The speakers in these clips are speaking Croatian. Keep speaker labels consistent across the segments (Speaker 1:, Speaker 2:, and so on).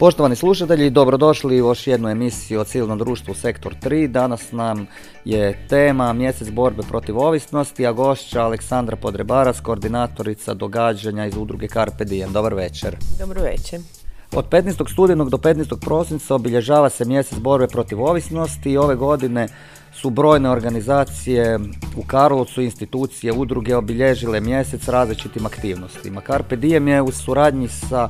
Speaker 1: Poštovani slušatelji, dobrodošli u još jednu emisiju o civilnom društvu Sektor 3. Danas nam je tema mjesec borbe protiv ovisnosti, a gošća Aleksandra Podrebaras, koordinatorica događanja iz udruge Carpe Diem. Dobar večer.
Speaker 2: Dobro večer.
Speaker 1: Od 15. studenog do 15. prosinca obilježava se mjesec borbe protiv ovisnosti i ove godine su brojne organizacije u Karlovcu, institucije, udruge obilježile mjesec različitim aktivnostima. Carpe Diem je u suradnji sa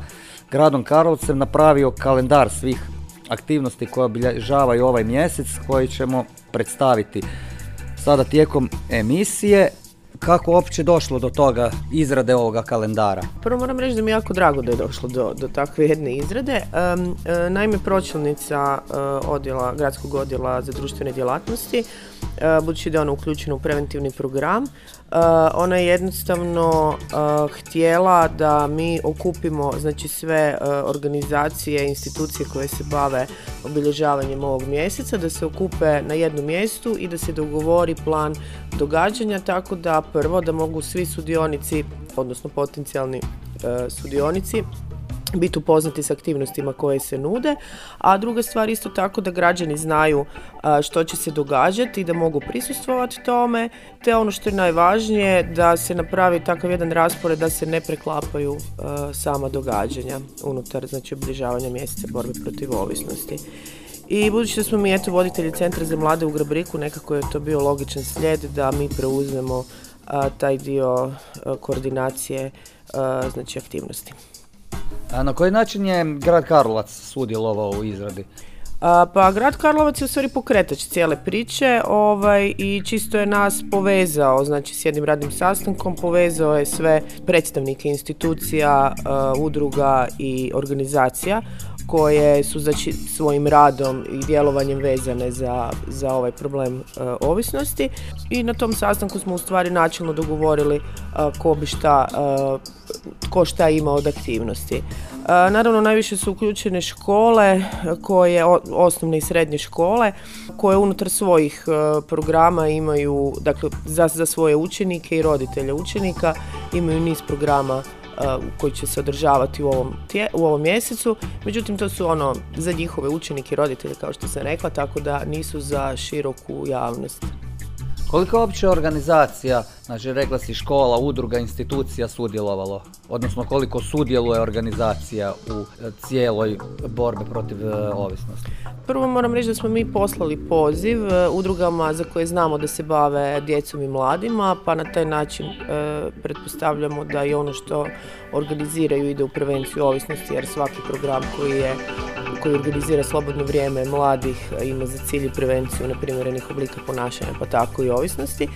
Speaker 1: gradom Karlovcem napravio kalendar svih aktivnosti koje obilježavaju ovaj mjesec koji ćemo predstaviti sada tijekom emisije. Kako uopće došlo do toga izrade ovoga kalendara?
Speaker 2: Prvo moram reći da mi je jako drago da je došlo do, do takve jedne izrade. E, naime, pročelnica e, odjela, gradskog odjela za društvene djelatnosti, e, budući da je ona uključena u preventivni program, ona je jednostavno htjela da mi okupimo znači sve organizacije, institucije koje se bave obilježavanjem ovog mjeseca, da se okupe na jednom mjestu i da se dogovori plan događanja tako da prvo da mogu svi sudionici, odnosno potencijalni sudionici, biti upoznati s aktivnostima koje se nude, a druga stvar isto tako da građani znaju što će se događati i da mogu prisustvovati tome, te ono što je najvažnije da se napravi takav jedan raspored da se ne preklapaju sama događanja unutar znači obližavanja mjeseca borbe protiv ovisnosti. I budući da smo mi eto voditelji Centra za mlade u Grabriku, nekako je to bio logičan slijed da mi preuzmemo taj dio koordinacije znači aktivnosti.
Speaker 1: A na koji način je grad Karlovac sudjelovao u izradi?
Speaker 2: pa grad Karlovac je u stvari pokretač cijele priče ovaj, i čisto je nas povezao, znači s jednim radnim sastankom povezao je sve predstavnike institucija, udruga i organizacija koje su znači svojim radom i djelovanjem vezane za, za ovaj problem e, ovisnosti i na tom sastanku smo u stvari načelno dogovorili e, ko bi šta, e, ko šta ima od aktivnosti. Naravno najviše su uključene škole koje, osnovne i srednje škole koje unutar svojih programa imaju, dakle za, za svoje učenike i roditelje učenika imaju niz programa koji će se održavati u ovom, u ovom mjesecu. Međutim, to su ono za njihove učenike i roditelje, kao što sam rekla, tako da nisu za široku javnost.
Speaker 1: Koliko je uopće organizacija, znači rekla si škola, udruga, institucija sudjelovalo? Odnosno koliko sudjeluje organizacija u cijeloj borbi protiv e, ovisnosti?
Speaker 2: Prvo moram reći da smo mi poslali poziv e, udrugama za koje znamo da se bave djecom i mladima, pa na taj način e, pretpostavljamo da i ono što organiziraju ide u prevenciju ovisnosti, jer svaki program koji je koji organizira slobodno vrijeme mladih ima za cilj prevenciju neprimjerenih oblika ponašanja, pa tako i ovisnosti.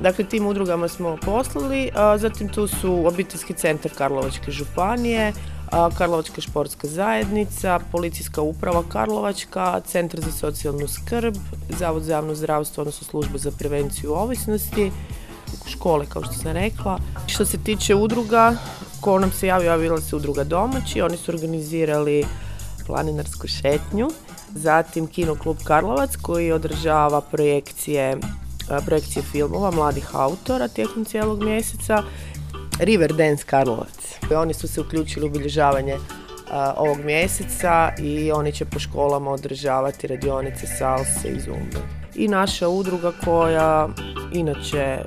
Speaker 2: Dakle, tim udrugama smo poslali, zatim tu su obiteljski centar Karlovačke županije, Karlovačka športska zajednica, policijska uprava Karlovačka, centar za socijalnu skrb, zavod za javno zdravstvo, odnosno služba za prevenciju ovisnosti, škole kao što sam rekla. Što se tiče udruga, ko nam se javio, javila se udruga domaći, oni su organizirali planinarsku šetnju, zatim Kino klub Karlovac koji održava projekcije projekcije filmova mladih autora tijekom cijelog mjeseca. River Dance Karlovac. Oni su se uključili u obilježavanje ovog mjeseca i oni će po školama održavati radionice salse i zumbe. I naša udruga koja inače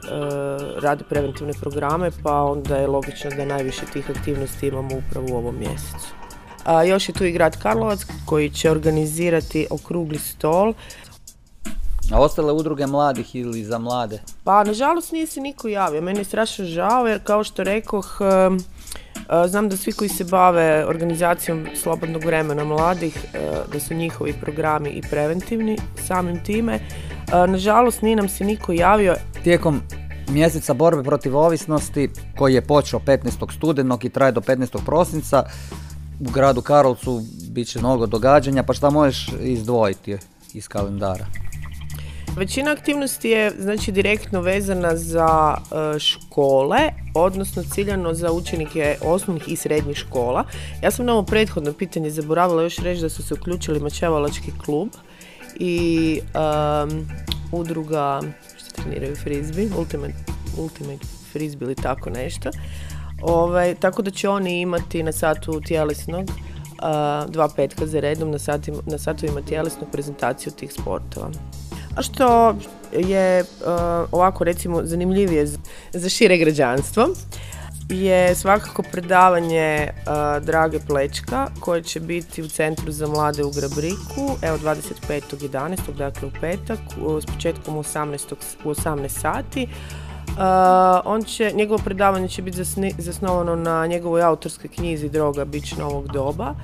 Speaker 2: radi preventivne programe pa onda je logično da najviše tih aktivnosti imamo upravo u ovom mjesecu. A, još je tu i grad Karlovac koji će organizirati okrugli stol
Speaker 1: a ostale udruge mladih ili za mlade?
Speaker 2: Pa, nažalost nije se niko javio. Meni je strašno žao jer kao što rekoh, znam da svi koji se bave organizacijom slobodnog vremena mladih, da su njihovi programi i preventivni samim time. Nažalost nije nam se niko javio.
Speaker 1: Tijekom mjeseca borbe protiv ovisnosti koji je počeo 15. studenog i traje do 15. prosinca u gradu Karolcu bit će mnogo događanja, pa šta možeš izdvojiti iz kalendara?
Speaker 2: Većina aktivnosti je znači direktno vezana za e, škole, odnosno ciljano za učenike osnovnih i srednjih škola. Ja sam na ovo prethodno pitanje zaboravila još reći da su se uključili Mačevalački klub i udruga što treniraju frizbi, Ultimate Ultimate Frisbee ili tako nešto. Ovaj, tako da će oni imati na satu tjelesnog dva petka za redom na, satu na satovima tjelesnog prezentaciju tih sportova. Što je ovako recimo zanimljivije za šire građanstvo je svakako predavanje Drage Plečka koje će biti u Centru za mlade u Grabriku, evo 25.11. dakle u petak, s početkom u 18, u 18 sati. on će, njegovo predavanje će biti zasnovano na njegovoj autorskoj knjizi Droga bić novog doba,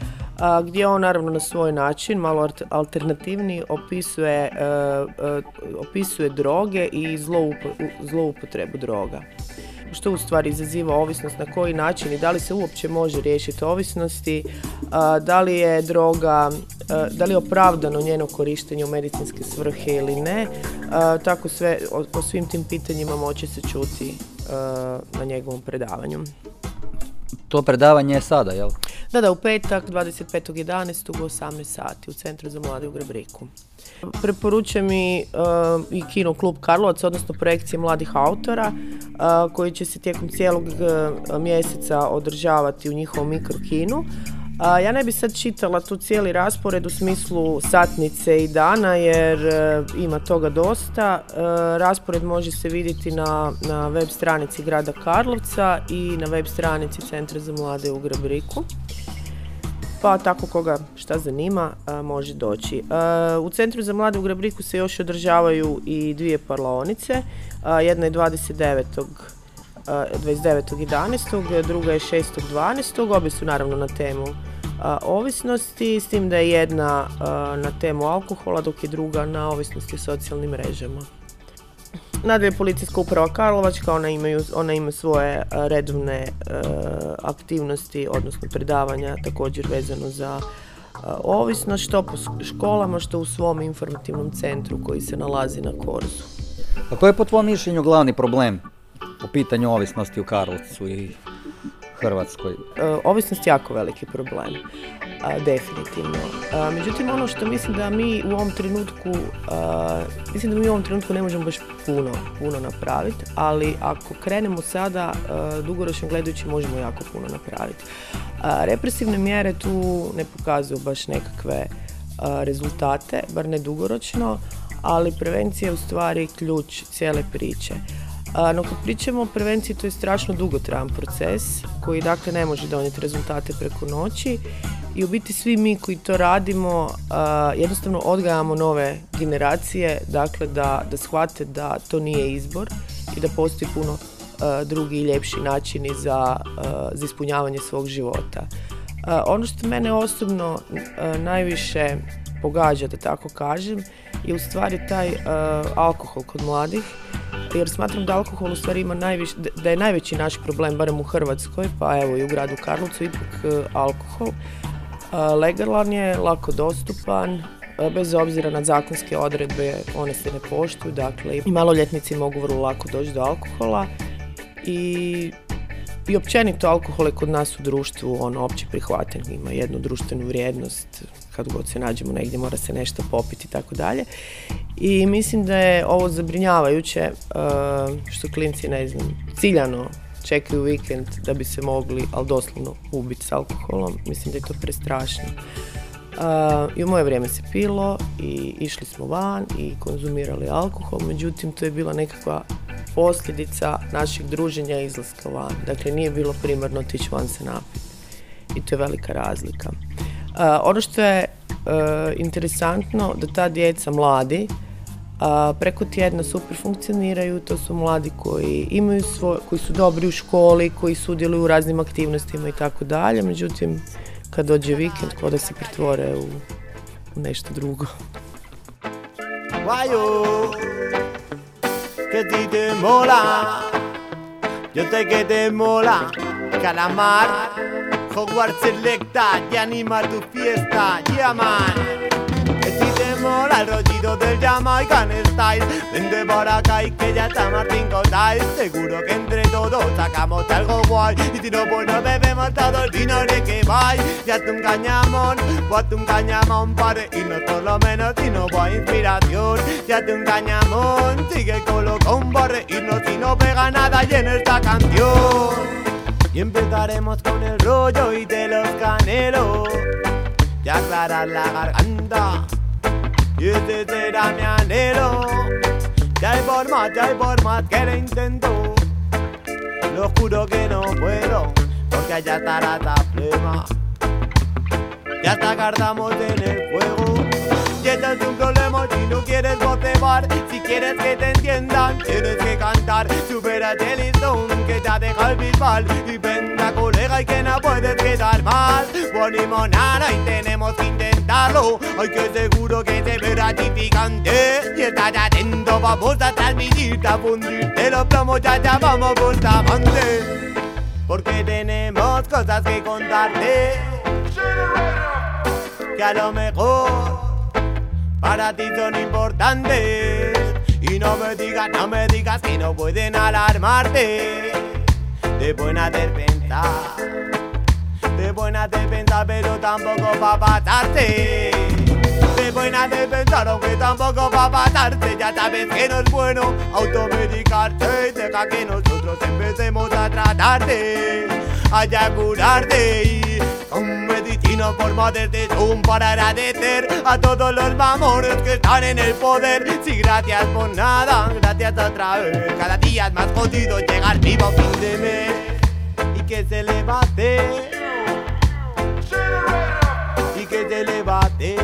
Speaker 2: gdje on naravno na svoj način, malo alternativni, opisuje, opisuje droge i zloupotrebu droga što u stvari izaziva ovisnost, na koji način i da li se uopće može riješiti ovisnosti, da li je droga, da li je opravdano njeno korištenje u medicinske svrhe ili ne. Tako sve o, svim tim pitanjima moće se čuti na njegovom predavanju.
Speaker 1: To predavanje je sada, jel?
Speaker 2: Da, da, u petak 25.11. u 18 sati u Centru za mlade u Grebriku. Preporučujem i, uh, i Kino klub Karlovac, odnosno projekcije mladih autora uh, koji će se tijekom cijelog uh, mjeseca održavati u njihovom mikrokinu. Ja ne bi sad čitala tu cijeli raspored u smislu satnice i dana jer ima toga dosta. Raspored može se vidjeti na, na web stranici grada Karlovca i na web stranici Centra za mlade u Grabriku pa tako koga šta zanima može doći. u Centru za mlade u Grabriku se još održavaju i dvije parlaonice. jedna je 29. 29.11. druga je 6.12. Obje su naravno na temu ovisnosti, s tim da je jedna na temu alkohola, dok je druga na ovisnosti socijalnim mrežama. Nadalje policijska uprava Karlovačka, ona, imaju, ona ima svoje redovne aktivnosti, odnosno predavanja također vezano za ovisnost, što po školama, što u svom informativnom centru koji se nalazi na Korzu.
Speaker 1: A koji je po tvojom mišljenju glavni problem po pitanju ovisnosti u Karlovcu i Hrvatskoj?
Speaker 2: E, ovisnost je jako veliki problem, definitivno. međutim, ono što mislim da mi u ovom trenutku, mislim da mi u ovom trenutku ne možemo baš puno, puno napraviti, ali ako krenemo sada, dugoročno gledajući možemo jako puno napraviti. Represivne mjere tu ne pokazuju baš nekakve rezultate, bar ne dugoročno, ali prevencija je u stvari ključ cijele priče. No kad pričamo o prevenciji, to je strašno dugotrajan proces koji dakle ne može donijeti rezultate preko noći i u biti svi mi koji to radimo jednostavno odgajamo nove generacije dakle da, da shvate da to nije izbor i da postoji puno drugi i ljepši načini za, za ispunjavanje svog života. Ono što mene osobno najviše pogađa, da tako kažem, je u stvari taj alkohol kod mladih jer smatram da alkohol u stvari ima najviš, da je najveći naš problem, barem u Hrvatskoj, pa evo i u gradu Karlovcu, ipak e, alkohol. E, legalan je, lako dostupan, e, bez obzira na zakonske odredbe, one se ne poštuju, dakle i maloljetnici mogu vrlo lako doći do alkohola i i općenito alkohol je kod nas u društvu ono opće prihvaten, ima jednu društvenu vrijednost, kad god se nađemo negdje mora se nešto popiti i tako dalje. I mislim da je ovo zabrinjavajuće eh, što klinci ne znam, ciljano čekaju vikend da bi se mogli, ali doslovno ubiti s alkoholom. Mislim da je to prestrašno. Uh, I u moje vrijeme se pilo i išli smo van i konzumirali alkohol, međutim to je bila nekakva posljedica našeg druženja i izlaska van. Dakle, nije bilo primarno otići van se napiti. I to je velika razlika. ono što je interesantno da ta djeca mladi preko tjedna super funkcioniraju, to su mladi koji imaju svoj, koji su dobri u školi, koji sudjeluju u raznim aktivnostima i tako dalje, međutim kad dođe vikend kod se pretvore u, u nešto drugo. Que ti te mola, yo te que te mola, calamar, Hogwarts Selecta, y anima tu fiesta, yeah el rollito del Jamaican Style. Vente para acá y que ya está Martín Cotay. Seguro que entre todos sacamos algo guay. Y si no, pues nos bebemos todo el vino de que vaya. Ya te un cañamón, pues un cañamón para irnos por lo menos si no va inspiración. Ya te un cañamón, sigue con lo con y no si no pega nada
Speaker 3: viene esta canción. Y empezaremos con el rollo y de los canelos. Y aclarar la garganta. Y ese será mi anhelo. Ya hay formas, ya hay formas que lo intento. Lo juro que no puedo, porque allá estará la flema. Ya hasta guardamos en el fuego. Y este es un problema si no quieres botebar. Si quieres que te entiendan, tienes que cantar. Supera el listón que te deja el bisbal. Y venga, colega, y que no puedes quedar mal. Monada y tenemos que intentarlo. Ay, que seguro que se ve gratificante. Y estás atento, vamos a transmitirte, a fundirte los plomos. Ya llamamos Bustamante. Porque tenemos cosas que contarte. Que a lo mejor para ti son importantes. Y no me digas, no me digas que no pueden alarmarte. Te pueden hacer pensar, te pueden pero tampoco pa' pasarte. Te pueden hacer pensar, aunque tampoco pa' pasarte. Ya sabes que no es bueno automedicarte. Y deja que nosotros empecemos a tratarte, a curarte y con medicina forma desde Zoom para agradecer a todos los mamones que están en el poder. Si gracias por nada, gracias otra vez. Cada día es más jodido llegar vivo a fin de mes y que se levante. Y que se levante.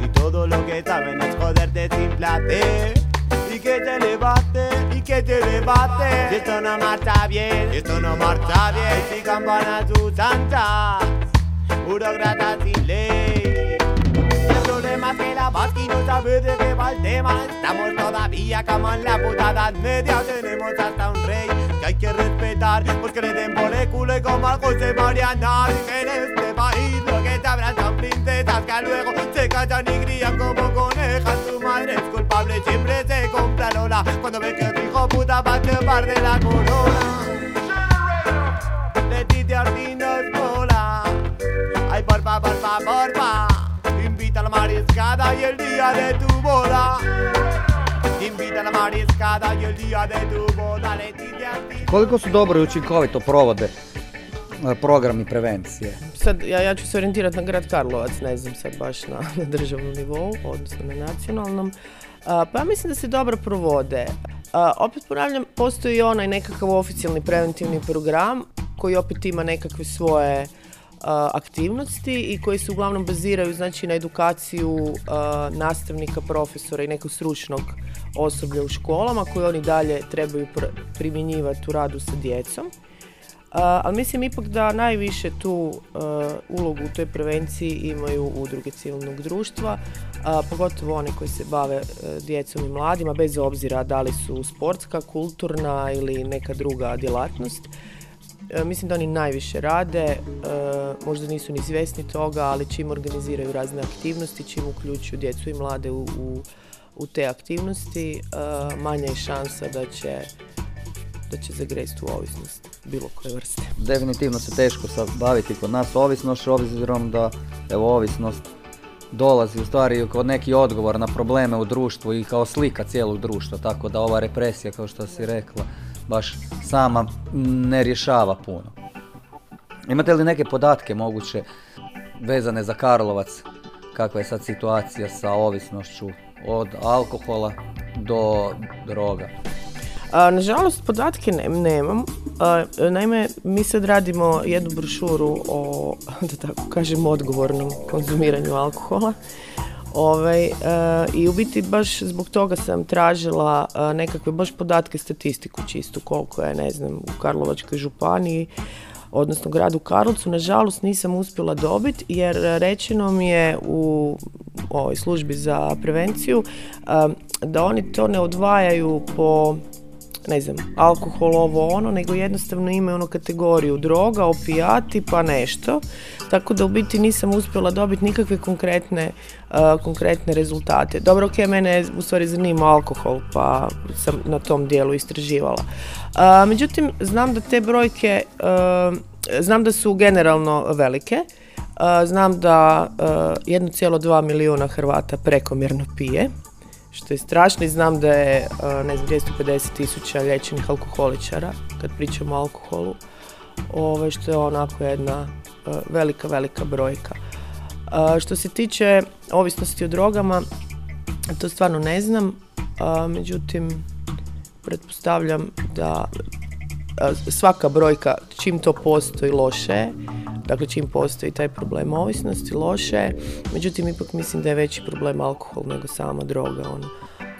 Speaker 3: Si todo lo que saben es joderte sin placer. Que te levante, y que te levante. Si esto no marcha bien, si esto no marcha bien. Si campana sus anchas, burocratas sin ley. El problema es que la Vasqui no sabe de qué va el tema. Estamos todavía como en la puta edad media. Tenemos hasta un rey que hay que respetar. Pues den por el culo y como al José Mariana. En este país lo que sabrán son princesas que luego se callan y crían como conejas. Va a chupar de la corona. Leticia Ortiz nos mola. Ay, porfa, porfa, porfa. Invita a la mariscada y el día de tu boda. Invita a la mariscada y el día de tu boda. Leticia Ortiz.
Speaker 1: Koliko su dobro i učinkovito provode e, programi prevencije?
Speaker 2: Sad, ja, ja ću se orijentirati na grad Karlovac, ne znam sad baš na, na državnom nivou, odnosno na nacionalnom. A, pa ja mislim da se dobro provode. Opet ponavljam, postoji onaj nekakav oficijalni preventivni program koji opet ima nekakve svoje aktivnosti i koji se uglavnom baziraju znači na edukaciju nastavnika, profesora i nekog stručnog osoblja u školama koje oni dalje trebaju pr- primjenjivati u radu sa djecom. Ali mislim ipak da najviše tu ulogu u toj prevenciji imaju udruge civilnog društva, pogotovo one koji se bave e, djecom i mladima, bez obzira da li su sportska, kulturna ili neka druga djelatnost. E, mislim da oni najviše rade, e, možda nisu ni svjesni toga, ali čim organiziraju razne aktivnosti, čim uključuju djecu i mlade u, u, u te aktivnosti, manja je šansa da će da će zagresti u ovisnost bilo koje vrste.
Speaker 1: Definitivno se teško sad baviti kod nas ovisnošću, obzirom da evo ovisnost dolazi u stvari kod neki odgovor na probleme u društvu i kao slika cijelog društva, tako da ova represija, kao što si rekla, baš sama ne rješava puno. Imate li neke podatke moguće vezane za Karlovac, kakva je sad situacija sa ovisnošću od alkohola do droga?
Speaker 2: Nažalost, podatke ne, nemam. Naime, mi sad radimo jednu brošuru o, da tako kažem, odgovornom konzumiranju alkohola. Ovaj, I u biti baš zbog toga sam tražila nekakve baš podatke, statistiku čistu, koliko je, ne znam, u Karlovačkoj županiji, odnosno gradu Karlovcu. Nažalost nisam uspjela dobiti jer rečeno mi je u ovoj službi za prevenciju da oni to ne odvajaju po ne znam, alkohol, ovo ono, nego jednostavno imaju ono kategoriju droga, opijati pa nešto. Tako da u biti nisam uspjela dobiti nikakve konkretne, uh, konkretne rezultate. Dobro, ok, mene u stvari zanima alkohol, pa sam na tom dijelu istraživala. Uh, međutim, znam da te brojke, uh, znam da su generalno velike, znam da uh, 1,2 milijuna Hrvata prekomjerno pije, što je strašno i znam da je ne znam, 250 tisuća liječenih alkoholičara kad pričamo o alkoholu, ove, što je onako jedna velika, velika brojka. Što se tiče ovisnosti o drogama, to stvarno ne znam, međutim, pretpostavljam da svaka brojka čim to postoji loše dakle čim postoji taj problem ovisnosti loše međutim ipak mislim da je veći problem alkohol nego sama droga ono.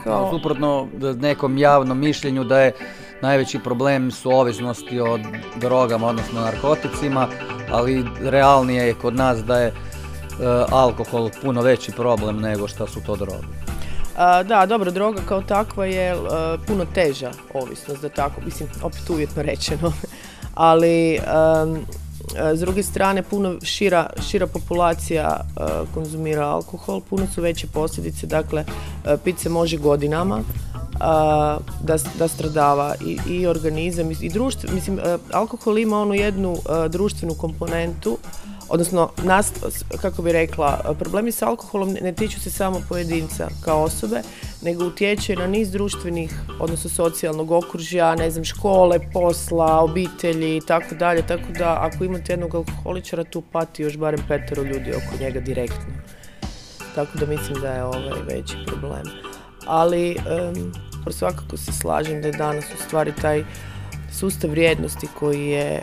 Speaker 1: Kao... Suprotno nekom javnom mišljenju da je najveći problem su ovisnosti od drogama, odnosno narkoticima, ali realnije je kod nas da je alkohol puno veći problem nego što su to droge
Speaker 2: da, dobro, droga kao takva je puno teža ovisnost, da tako, mislim, opet uvjetno rečeno, ali s druge strane puno šira, šira populacija konzumira alkohol, puno su veće posljedice, dakle, pit se može godinama, da, da stradava i, i organizam i društvo, mislim, alkohol ima onu jednu društvenu komponentu odnosno kako bi rekla, problemi s alkoholom ne tiču se samo pojedinca kao osobe, nego utječe na niz društvenih, odnosno socijalnog okružja, ne znam, škole, posla, obitelji i tako dalje, tako da ako imate jednog alkoholičara tu pati još barem petero ljudi oko njega direktno. Tako da mislim da je ovaj veći problem. Ali um, svakako se slažem da je danas u stvari taj sustav vrijednosti koji je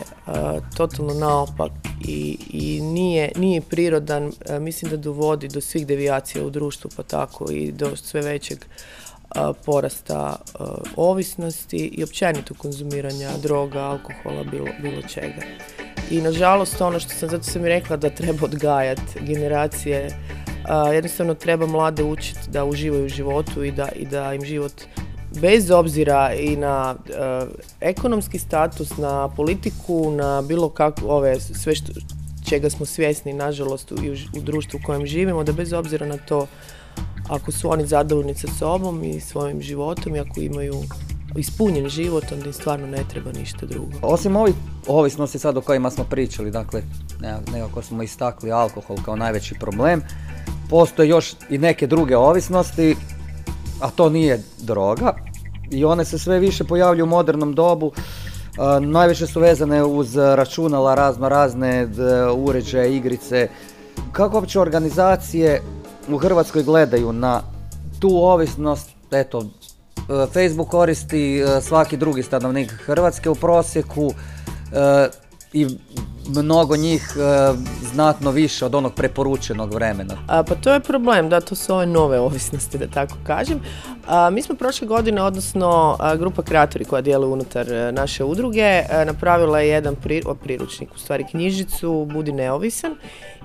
Speaker 2: totalno naopak i, i nije, nije prirodan, mislim da dovodi do svih devijacija u društvu, pa tako i do sve većeg porasta ovisnosti i općenito konzumiranja droga, alkohola, bilo, bilo čega. I nažalost ono što sam, zato sam i rekla da treba odgajati generacije, jednostavno treba mlade učiti da uživaju u životu i da, i da im život bez obzira i na eh, ekonomski status, na politiku, na bilo kako ove sve što, čega smo svjesni nažalost u, u društvu u kojem živimo, da bez obzira na to ako su oni zadovoljni sa sobom i svojim životom i ako imaju ispunjen život, onda im stvarno ne treba ništa drugo.
Speaker 1: Osim ovih ovisnosti sad o kojima smo pričali, dakle nekako smo istakli alkohol kao najveći problem, postoje još i neke druge ovisnosti a to nije droga i one se sve više pojavljuju u modernom dobu. najviše su vezane uz računala, razno razne uređaje, igrice. Kako uopće organizacije u Hrvatskoj gledaju na tu ovisnost, eto, Facebook koristi svaki drugi stanovnik Hrvatske u prosjeku i mnogo njih e, znatno više od onog preporučenog vremena.
Speaker 2: A, pa to je problem, da to su ove nove ovisnosti, da tako kažem. Mi smo prošle godine, odnosno grupa kreatori koja djeluje unutar e, naše udruge, e, napravila je jedan priručnik, u stvari knjižicu Budi neovisan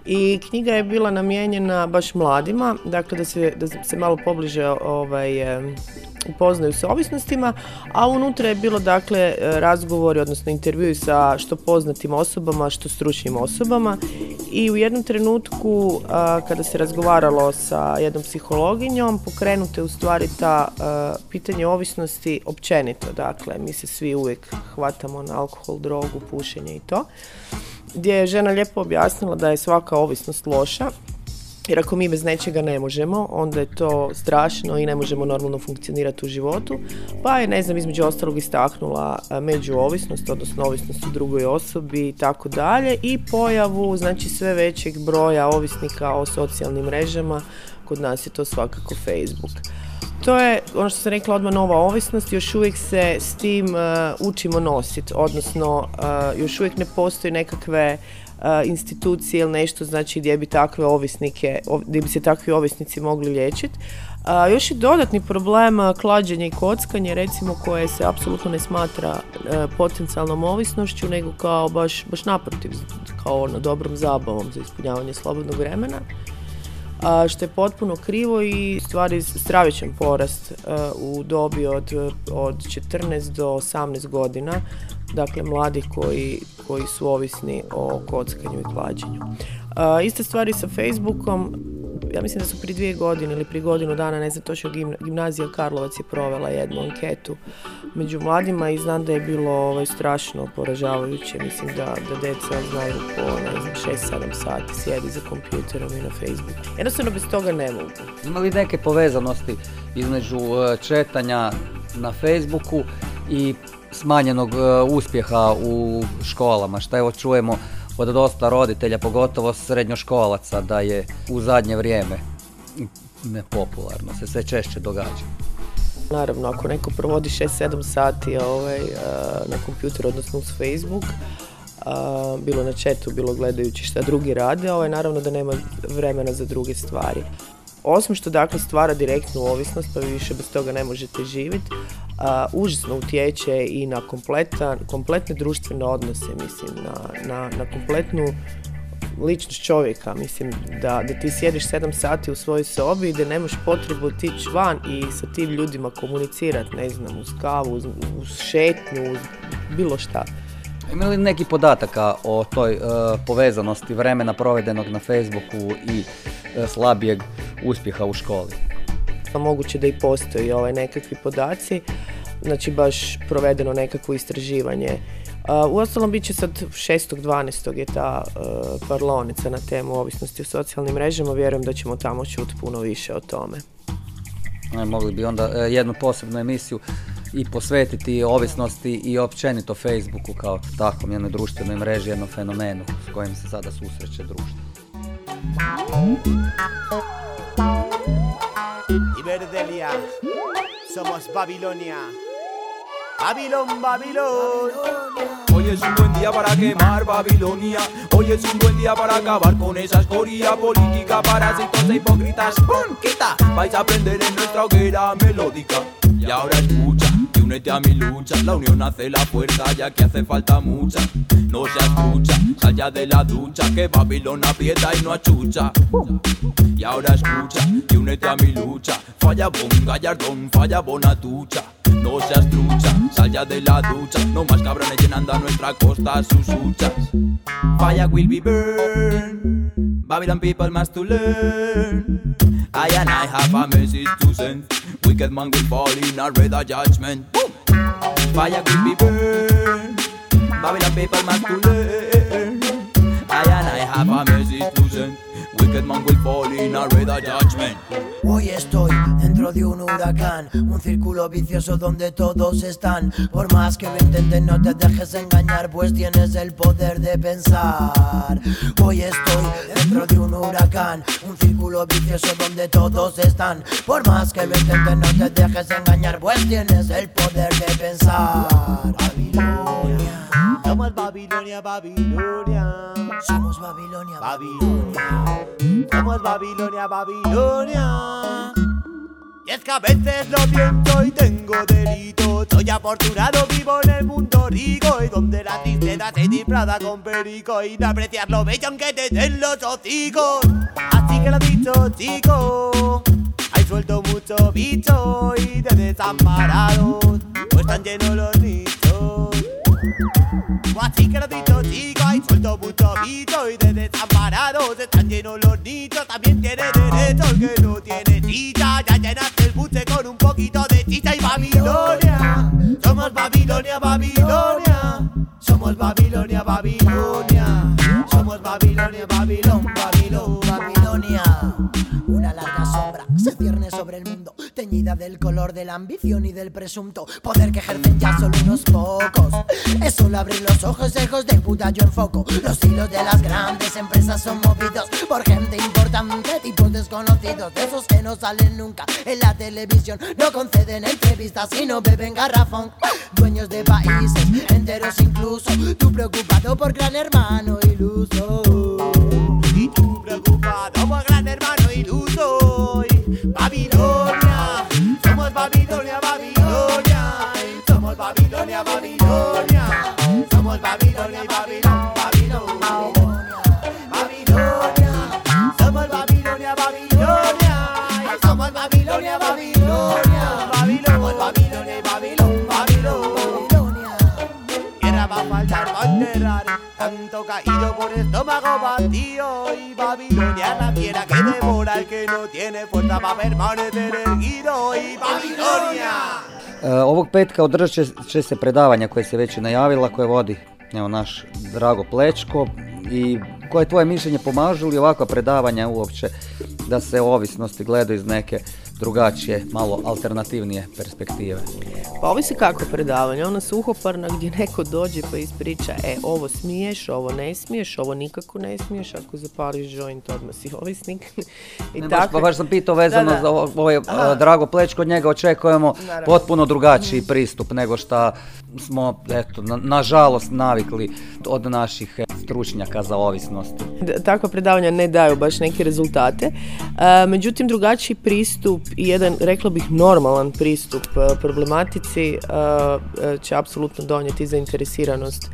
Speaker 2: i knjiga je bila namijenjena baš mladima, dakle da se, da se malo pobliže ovaj, upoznaju s ovisnostima, a unutra je bilo dakle razgovori, odnosno intervju sa što poznatim osobama, što stručnim osobama. I u jednom trenutku kada se razgovaralo sa jednom psihologinjom pokrenute u stvari ta pitanje ovisnosti općenito, dakle mi se svi uvijek hvatamo na alkohol, drogu, pušenje i to gdje je žena lijepo objasnila da je svaka ovisnost loša jer ako mi bez nečega ne možemo, onda je to strašno i ne možemo normalno funkcionirati u životu. Pa je, ne znam, između ostalog istaknula međuovisnost, odnosno ovisnost u drugoj osobi i tako dalje i pojavu, znači sve većeg broja ovisnika o socijalnim mrežama. Kod nas je to svakako Facebook. To je, ono što sam rekla, odmah nova ovisnost, još uvijek se s tim učimo nositi, odnosno još uvijek ne postoji nekakve institucije ili nešto znači gdje bi takve ovisnike, gdje bi se takvi ovisnici mogli liječiti. Još je dodatni problem klađenje i kockanje, recimo koje se apsolutno ne smatra potencijalnom ovisnošću, nego kao baš, baš naprotiv, kao ono dobrom zabavom za ispunjavanje slobodnog vremena. Što je potpuno krivo i stvari stravičan porast u dobi od, od 14 do 18 godina dakle mladih koji, koji su ovisni o kockanju i klađenju. Iste stvari sa Facebookom, ja mislim da su prije dvije godine ili prije godinu dana, ne znam točno, gimnazija Karlovac je provela jednu anketu među mladima i znam da je bilo ovaj, strašno poražavajuće. Mislim da, da deca znaju po ne znam, 6-7 sati sjedi za kompjuterom i na Facebooku. Jednostavno bez toga ne mogu.
Speaker 1: Ima li neke povezanosti između e, četanja na Facebooku i smanjenog e, uspjeha u školama? Šta evo čujemo od dosta roditelja, pogotovo srednjoškolaca, da je u zadnje vrijeme nepopularno, se sve češće događa.
Speaker 2: Naravno, ako neko provodi 6-7 sati ovaj, na kompjuteru, odnosno uz Facebook, bilo na chatu, bilo gledajući šta drugi rade, ovaj, naravno da nema vremena za druge stvari. Osim što dakle stvara direktnu ovisnost, pa vi više bez toga ne možete živjeti, užasno utječe i na kompletne društvene odnose, mislim, na, na, na kompletnu ličnost čovjeka, mislim, da, da ti sjediš sedam sati u svojoj sobi i da nemaš potrebu otići van i sa tim ljudima komunicirati, ne znam, uz kavu, uz, šetnju, uz bilo šta.
Speaker 1: Ima li neki podataka o toj e, povezanosti vremena provedenog na Facebooku i e, slabijeg uspjeha u školi?
Speaker 2: Pa moguće da i postoji ovaj nekakvi podaci, znači baš provedeno nekakvo istraživanje u ostalom bit će sad 6.12. je ta uh, parlonica na temu ovisnosti u socijalnim mrežama, vjerujem da ćemo tamo čuti puno više o tome.
Speaker 1: E, mogli bi onda e, jednu posebnu emisiju i posvetiti ovisnosti i općenito Facebooku kao takvom jednoj društvenoj mreži, jednom fenomenu s kojim se sada susreće društvo.
Speaker 3: Iberdelia, somos Babilonia. Babilón, Babilón. Hoy es un buen día para quemar Babilonia. Hoy es un buen día para acabar con esa escoria política, parásitos e hipócritas. ¡Pum! ¡Quita! Vais a aprender en nuestra hoguera melódica. Y ahora escucha y únete a mi lucha. La unión hace la fuerza, ya que hace falta mucha. No se escucha, sal de la ducha, que Babilón aprieta y no achucha. Y ahora escucha y únete a mi lucha. Falla bon, gallardón, falla bonatucha no seas trucha, sal ya de la ducha, no más cabrones llenando a nuestra costa sus huchas. Fire will be burned, Babylon people must to learn. I and I have a message to send, wicked man will fall in a red judgment. Fire will be burned, Babylon people must to learn. I and I have a message. Wicked will fall in a red judgment. Hoy estoy dentro de un huracán, un círculo vicioso donde todos están. Por más que lo intenten, no te dejes engañar, pues tienes el poder de pensar. Hoy estoy dentro de un huracán, un círculo vicioso donde todos están. Por más que lo intenten, no te dejes engañar, pues tienes el poder de pensar. Somos Babilonia, Babilonia. Somos Babilonia, Babilonia. Somos Babilonia, Babilonia. Y es que a veces lo pienso y tengo delito. Soy afortunado, vivo en el mundo rico. Y donde la tristeza se disfraza con perico. Y no apreciar lo bello aunque te den los hocicos. Así que lo dicho, chico. Hay suelto mucho bicho y de desamparados. Pues están llenos los nichos. Así que lo dicho, chico, hay suelto mucho bicho y de desamparados están llenos los nichos. También tiene derecho el que no tiene chicha. Ya llenaste el buche con un poquito de chicha y Babilonia. Somos Babilonia, Babilonia. Somos Babilonia, Babilonia. Somos Babilonia, Babilón, Babilón, Babilonia. Una larga sombra se cierne sobre el mundo teñida del color de la ambición y del presunto poder que ejercen ya solo unos pocos. Es solo abrir los ojos, hijos de puta, yo enfoco. Los hilos de las grandes empresas son movidos por gente importante, tipos desconocidos, de esos que no salen nunca en la televisión. No conceden entrevistas y no beben garrafón. Dueños de países enteros incluso. Tú preocupado por gran hermano iluso. Y tú preocupado por gran hermano iluso. Babilonia. Babilonia, Babilonia. Somos Babilonia, Babilonia. Somos Babilonia, Babilonia, Babilonia. Babilonia. Somos Babilonia, Babilonia. Somos Babilonia, Babilonia. Babilonia, Babilonia, Babilonia. Tierra va a faltar enterrar. Tanto caído por estómago y Babilonia la fiera que devora el que no tiene fuerza para permanecer erguido y Babilonia.
Speaker 1: E, ovog petka održat će, će se predavanja koje se već i najavila, koje vodi evo, naš Drago Plečko i koje je tvoje mišljenje pomažu li ovakva predavanja uopće da se ovisnosti gledaju iz neke drugačije, malo alternativnije perspektive?
Speaker 2: Pa ovisi kako predavanje, ona suhoparna gdje neko dođe pa ispriča, e, ovo smiješ, ovo ne smiješ, ovo nikako ne smiješ, ako zapališ joint, odmah si ovisnik.
Speaker 1: I ne, tako... baš, sam pitao vezano za ovaj Drago Plečko, od njega očekujemo potpuno drugačiji pristup nego što smo, eto, nažalost navikli od naših e, stručnjaka za ovisnost.
Speaker 2: Takva predavanja ne daju baš neke rezultate, međutim drugačiji pristup i jedan, rekla bih, normalan pristup problematici će apsolutno donijeti zainteresiranost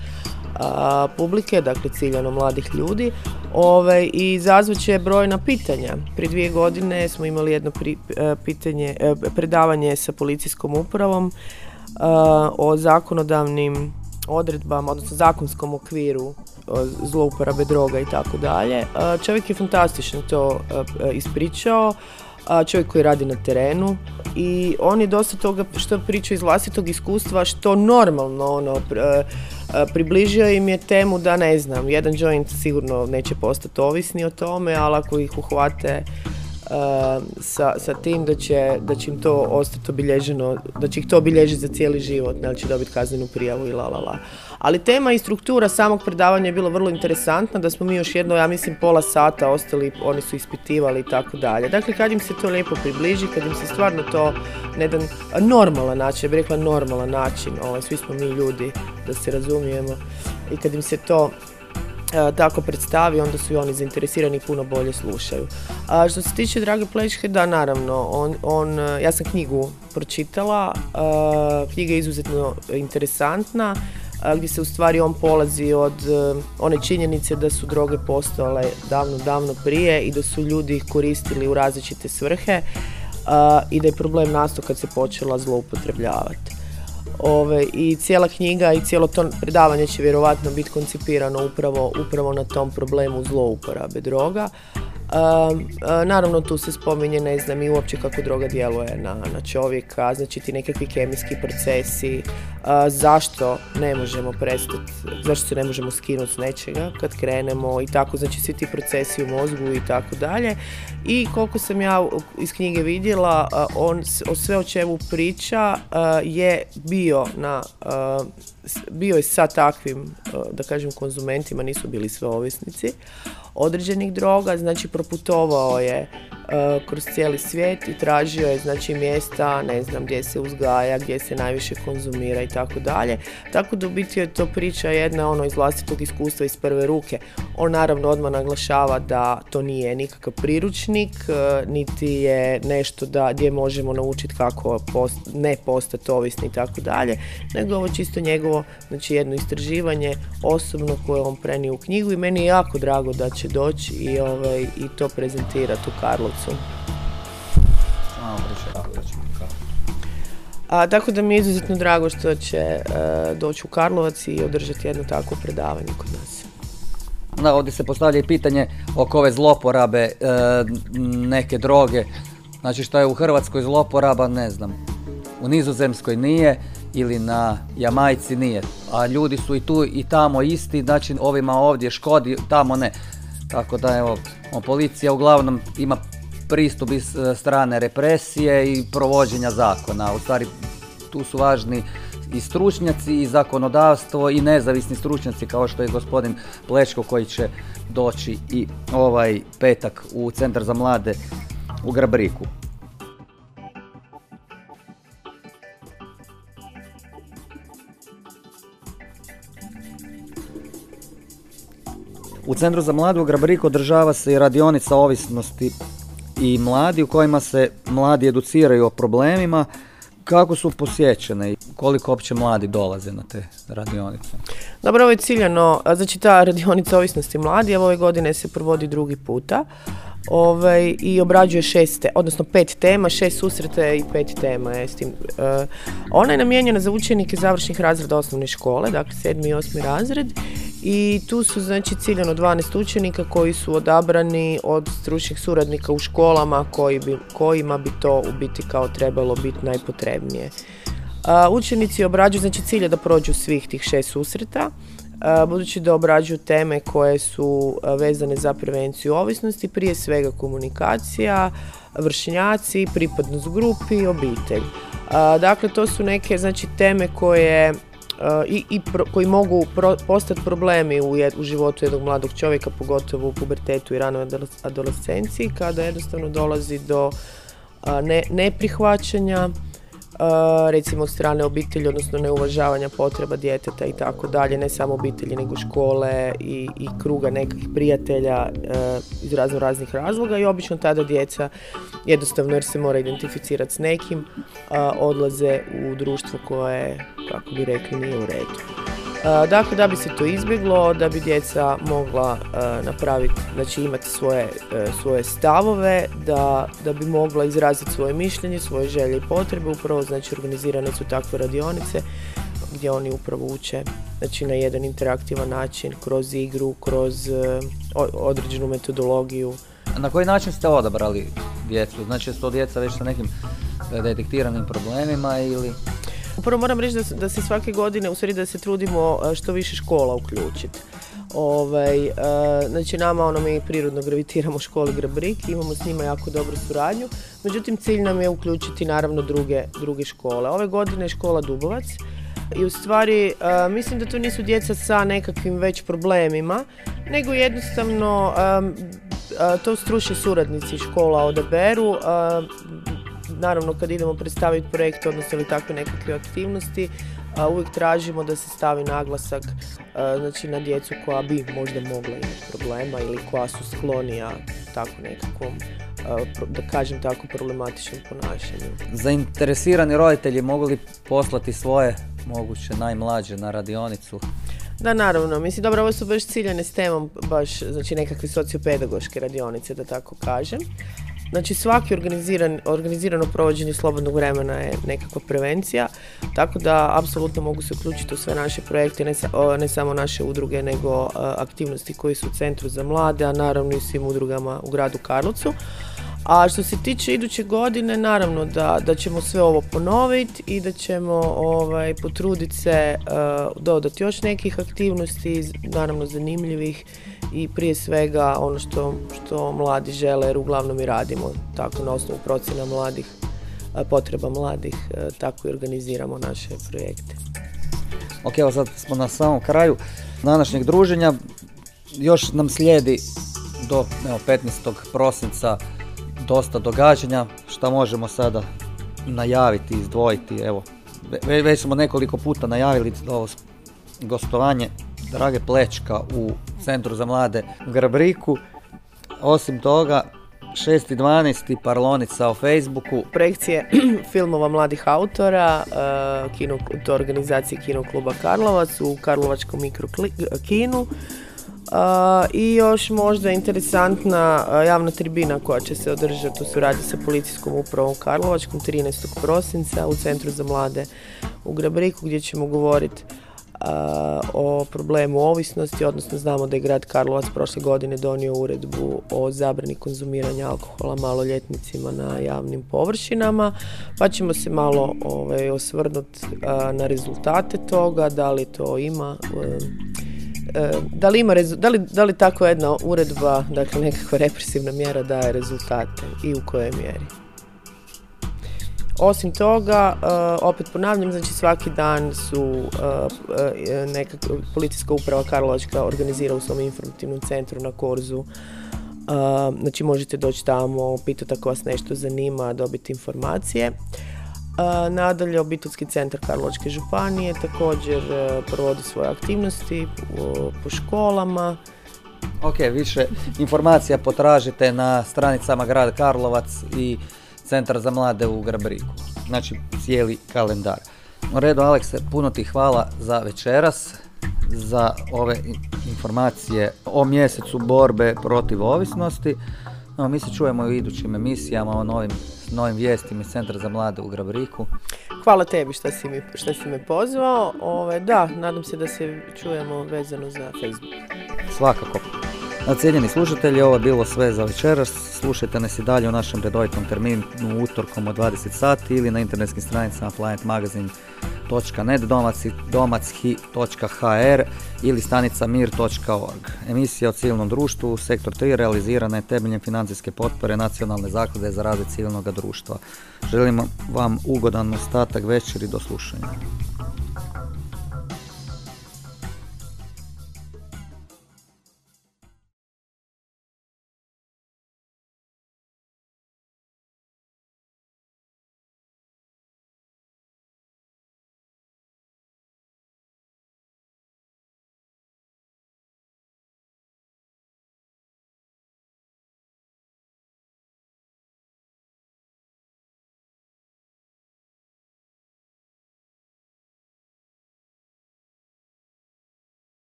Speaker 2: publike, dakle ciljano mladih ljudi ovaj, i će brojna pitanja. Prije dvije godine smo imali jedno pitanje, predavanje sa policijskom upravom o zakonodavnim odredbama, odnosno zakonskom okviru zlouporabe droga i tako dalje. Čovjek je fantastično to ispričao, čovjek koji radi na terenu i on je dosta toga što priča iz vlastitog iskustva, što normalno ono, približio im je temu da ne znam, jedan joint sigurno neće postati ovisni o tome, ali ako ih uhvate sa, sa tim da će, da će im to ostati obilježeno, da će ih to obilježiti za cijeli život, da će dobiti kaznenu prijavu i la la la. Ali tema i struktura samog predavanja je bilo vrlo interesantna, da smo mi još jedno, ja mislim, pola sata ostali, oni su ispitivali i tako dalje. Dakle, kad im se to lijepo približi, kad im se stvarno to na jedan normalan način, ja bih rekla normalan način, ovaj, svi smo mi ljudi, da se razumijemo, i kad im se to E, tako predstavi, onda su i oni zainteresirani i puno bolje slušaju. A što se tiče Drage Plečke, da, naravno, on, on, e, ja sam knjigu pročitala, e, knjiga je izuzetno interesantna, gdje se u stvari on polazi od one činjenice da su droge postojale davno, davno prije i da su ljudi ih koristili u različite svrhe i da je problem nastao kad se počela zloupotrebljavati. Ove, I cijela knjiga i cijelo to predavanje će vjerovatno biti koncipirano upravo, upravo na tom problemu zlouporabe droga. Naravno tu se spominje, ne znam, i uopće kako droga djeluje na, na čovjeka, znači ti nekakvi kemijski procesi, zašto ne možemo prestati, zašto se ne možemo skinuti s nečega kad krenemo i tako, znači svi ti procesi u mozgu i tako dalje. I koliko sam ja iz knjige vidjela, on sve o čemu priča je bio na bio je sa takvim, da kažem, konzumentima, nisu bili sve ovisnici određenih droga, znači proputovao je kroz cijeli svijet i tražio je znači mjesta, ne znam, gdje se uzgaja, gdje se najviše konzumira i tako dalje. Tako da u biti je to priča jedna ono iz vlastitog iskustva iz prve ruke. On naravno odmah naglašava da to nije nikakav priručnik, uh, niti je nešto da gdje možemo naučiti kako ne postati ovisni i tako dalje, nego ovo čisto njegovo, znači jedno istraživanje osobno koje on prenio u knjigu i meni je jako drago da će doći i, ovaj, i to prezentirati u Karlovcu. A, tako da mi je izuzetno drago što će uh, doći u Karlovac i održati jedno takvo predavanje kod nas.
Speaker 1: Da, ovdje se postavlja i pitanje oko ove zloporabe e, neke droge. Znači što je u Hrvatskoj zloporaba, ne znam, u Nizozemskoj nije ili na Jamajci nije. A ljudi su i tu i tamo isti, znači ovima ovdje škodi, tamo ne. Tako da evo, policija uglavnom ima pristup iz e, strane represije i provođenja zakona. U stvari tu su važni i stručnjaci i zakonodavstvo i nezavisni stručnjaci kao što je gospodin Plečko koji će doći i ovaj petak u Centar za mlade u Grabriku. U Centru za mlade u Grabriku održava se i radionica ovisnosti i mladi u kojima se mladi educiraju o problemima kako su posjećene i koliko uopće mladi dolaze na te radionice?
Speaker 2: Dobro, ovo je ciljano, znači ta radionica ovisnosti mladi, ove godine se provodi drugi puta ovaj, i obrađuje šest, odnosno pet tema, šest susrete i pet tema je s tim. Uh, ona je namijenjena za učenike završnih razreda osnovne škole, dakle sedmi i osmi razred i tu su znači ciljano 12 učenika koji su odabrani od stručnih suradnika u školama koji bi, kojima bi to u biti kao trebalo biti najpotrebnije. Učenici obrađuju, znači cilj da prođu svih tih šest susreta, budući da obrađuju teme koje su vezane za prevenciju ovisnosti, prije svega komunikacija, vršnjaci, pripadnost grupi, obitelj. Dakle, to su neke znači, teme koje i, i koji mogu postati problemi u, u životu jednog mladog čovjeka, pogotovo u pubertetu i ranoj adolescenciji, kada jednostavno dolazi do ne, neprihvaćanja, recimo od strane obitelji, odnosno neuvažavanja potreba djeteta i tako dalje, ne samo obitelji nego škole i, i kruga nekih prijatelja iz razno raznih razloga i obično tada djeca jednostavno jer se mora identificirati s nekim odlaze u društvo koje, kako bi rekli, nije u redu. Dakle, da bi se to izbjeglo, da bi djeca mogla napraviti, znači imati svoje, svoje stavove, da, da bi mogla izraziti svoje mišljenje, svoje želje i potrebe, upravo znači organizirane su takve radionice gdje oni upravo uče znači, na jedan interaktivan način, kroz igru, kroz određenu metodologiju.
Speaker 1: Na koji način ste odabrali djecu? Znači, su to djeca već sa nekim e, detektiranim problemima ili...
Speaker 2: Prvo moram reći da, da se svake godine, u stvari da se trudimo e, što više škola uključiti. Ovaj, e, znači nama ono mi prirodno gravitiramo školi Grabrik, imamo s njima jako dobru suradnju, međutim cilj nam je uključiti naravno druge, druge škole. Ove godine je škola Dubovac i u stvari e, mislim da to nisu djeca sa nekakvim već problemima, nego jednostavno to stručni suradnici škola odaberu, naravno kad idemo predstaviti projekt, odnosno ili takve nekakve aktivnosti, uvijek tražimo da se stavi naglasak znači, na djecu koja bi možda mogla imati problema ili koja su sklonija tako nekakvom, da kažem tako, problematičnom ponašanju.
Speaker 1: Zainteresirani roditelji mogu li poslati svoje moguće najmlađe na radionicu?
Speaker 2: Da, naravno. Mislim, dobro, ovo su baš ciljane s temom, baš, znači nekakve sociopedagoške radionice, da tako kažem. Znači svaki organiziran, organizirano provođenje slobodnog vremena je nekakva prevencija, tako da apsolutno mogu se uključiti u sve naše projekte, ne, ne samo naše udruge, nego aktivnosti koje su u Centru za mlade, a naravno i svim udrugama u gradu Karlovcu. A što se tiče iduće godine, naravno da, da ćemo sve ovo ponoviti i da ćemo ovaj, potruditi se uh, dodati još nekih aktivnosti, naravno zanimljivih i prije svega ono što, što mladi žele jer uglavnom i radimo tako na osnovu procjena mladih, potreba mladih, tako i organiziramo naše projekte.
Speaker 1: Ok, evo sad smo na samom kraju današnjeg druženja. Još nam slijedi do evo, 15. prosinca dosta događanja. Šta možemo sada najaviti, izdvojiti? Evo, već smo nekoliko puta najavili ovo gostovanje Drage Plečka u Centru za mlade Grabriku. Osim toga, 6.12. parlonica u Facebooku.
Speaker 2: Projekcije filmova mladih autora, uh, kino, organizacije Kino kluba Karlovac u Karlovačkom mikrokinu. I još možda interesantna javna tribina koja će se održati u suradnji sa policijskom upravom Karlovačkom 13. prosinca u Centru za mlade u Grabriku gdje ćemo govoriti o problemu ovisnosti, odnosno znamo da je grad Karlovac prošle godine donio uredbu o zabrani konzumiranja alkohola maloljetnicima na javnim površinama, pa ćemo se malo ovaj, osvrnuti na rezultate toga, da li to ima da li, ima, da, li, da li tako jedna uredba, dakle nekakva represivna mjera daje rezultate i u kojoj mjeri. Osim toga, uh, opet ponavljam, znači svaki dan su uh, neka policijska uprava Karlovačka organizira u svom informativnom centru na Korzu znači možete doći tamo, pitati ako vas nešto zanima, dobiti informacije. Nadalje, obiteljski centar Karlovačke županije također provodi svoje aktivnosti po školama.
Speaker 1: Ok, više informacija potražite na stranicama grada Karlovac i Centar za mlade u Grabriku. Znači cijeli kalendar. U redu Alekse, puno ti hvala za večeras, za ove informacije o mjesecu borbe protiv ovisnosti. No, mi se čujemo u idućim emisijama o novim, novim vijestima iz Centra za mlade u Grabriku.
Speaker 2: Hvala tebi što si, mi, što si me pozvao. Ove, da, nadam se da se čujemo vezano za Facebook.
Speaker 1: Svakako. Cijenjeni slušatelji, ovo je bilo sve za večeras. Slušajte nas i dalje u našem redovitom terminu utorkom od 20 sati ili na internetskim stranicama Planet Magazine mir.net, domachi.hr ili stanica mir.org. Emisija o civilnom društvu, sektor 3, realizirana je temeljem financijske potpore Nacionalne zaklade za razvoj civilnog društva. Želimo vam ugodan ostatak večeri do slušanja.